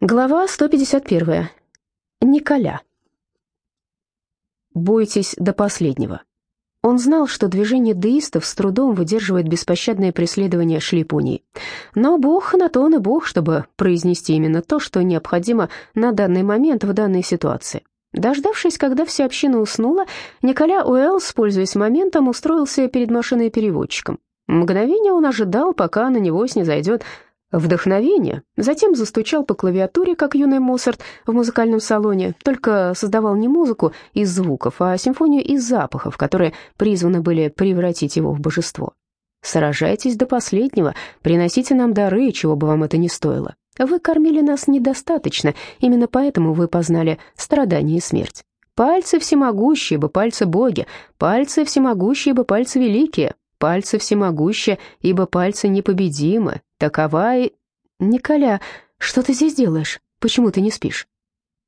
Глава 151. Николя. Бойтесь до последнего. Он знал, что движение деистов с трудом выдерживает беспощадное преследование шлипунии. Но Бог на то и Бог, чтобы произнести именно то, что необходимо на данный момент в данной ситуации. Дождавшись, когда вся община уснула, Николя Уэллс, пользуясь моментом, устроился перед машиной переводчиком. Мгновение он ожидал, пока на него снизойдет вдохновение, затем застучал по клавиатуре, как юный Моцарт в музыкальном салоне, только создавал не музыку из звуков, а симфонию из запахов, которые призваны были превратить его в божество. «Сражайтесь до последнего, приносите нам дары, чего бы вам это ни стоило. Вы кормили нас недостаточно, именно поэтому вы познали страдания и смерть. Пальцы всемогущие, бы пальцы боги, пальцы всемогущие, бы пальцы великие, пальцы всемогущие, ибо пальцы непобедимы, такова и... Николя, что ты здесь делаешь? Почему ты не спишь?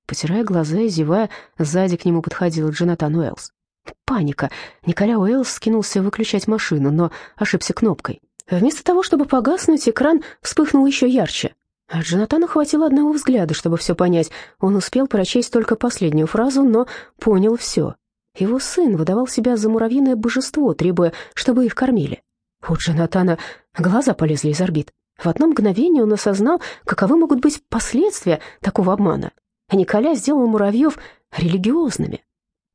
Потирая глаза и зевая, сзади к нему подходил Джонатан Уэллс. Паника. Николя Уэллс скинулся выключать машину, но ошибся кнопкой. Вместо того, чтобы погаснуть, экран вспыхнул еще ярче. А Джонатану хватило одного взгляда, чтобы все понять. Он успел прочесть только последнюю фразу, но понял все. Его сын выдавал себя за муравьиное божество, требуя, чтобы их кормили. У Джонатана глаза полезли из орбит. В одно мгновение он осознал, каковы могут быть последствия такого обмана. Николя сделал муравьев религиозными.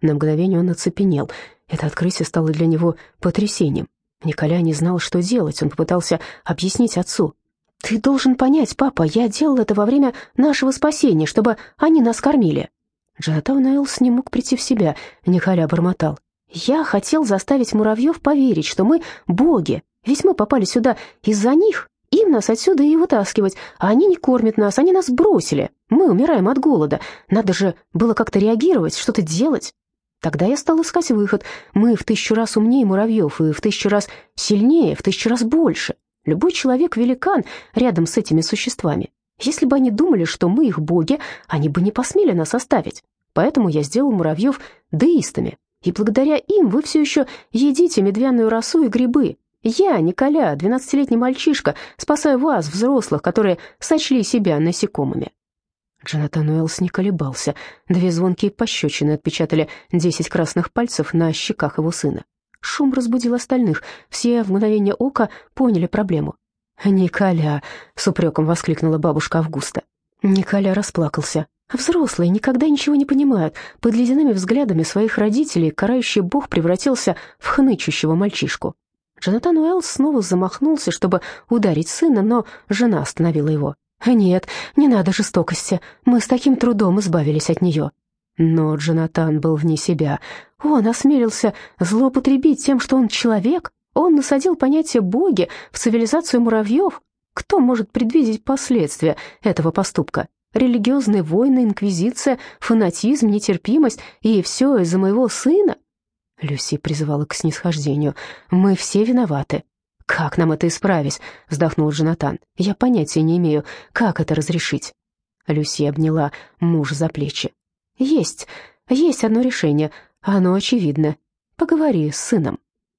На мгновение он оцепенел. Это открытие стало для него потрясением. Николя не знал, что делать. Он попытался объяснить отцу. «Ты должен понять, папа, я делал это во время нашего спасения, чтобы они нас кормили». Джонатан Эйлс не мог прийти в себя, Николя бормотал. «Я хотел заставить муравьев поверить, что мы боги, ведь мы попали сюда из-за них. Им нас отсюда и вытаскивать, а они не кормят нас, они нас бросили. Мы умираем от голода. Надо же было как-то реагировать, что-то делать». Тогда я стал искать выход. Мы в тысячу раз умнее муравьев и в тысячу раз сильнее, в тысячу раз больше. Любой человек великан рядом с этими существами. Если бы они думали, что мы их боги, они бы не посмели нас оставить. Поэтому я сделал муравьев деистами. И благодаря им вы все еще едите медвяную росу и грибы. Я, Николя, двенадцатилетний мальчишка, спасаю вас, взрослых, которые сочли себя насекомыми». Джонатан Уэллс не колебался. Две звонкие пощечины отпечатали десять красных пальцев на щеках его сына. Шум разбудил остальных. Все в мгновение ока поняли проблему. «Николя!» — с упреком воскликнула бабушка Августа. Николя расплакался. Взрослые никогда ничего не понимают. Под ледяными взглядами своих родителей карающий бог превратился в хнычущего мальчишку. Джонатан Уэллс снова замахнулся, чтобы ударить сына, но жена остановила его. «Нет, не надо жестокости. Мы с таким трудом избавились от нее». Но Джонатан был вне себя. Он осмелился злоупотребить тем, что он человек. Он насадил понятие «боги» в цивилизацию муравьев. Кто может предвидеть последствия этого поступка? Религиозные войны, инквизиция, фанатизм, нетерпимость, и все из-за моего сына? Люси призывала к снисхождению. «Мы все виноваты». «Как нам это исправить?» — вздохнул Джонатан. «Я понятия не имею, как это разрешить». Люси обняла мужа за плечи. «Есть, есть одно решение. Оно очевидно. Поговори с сыном».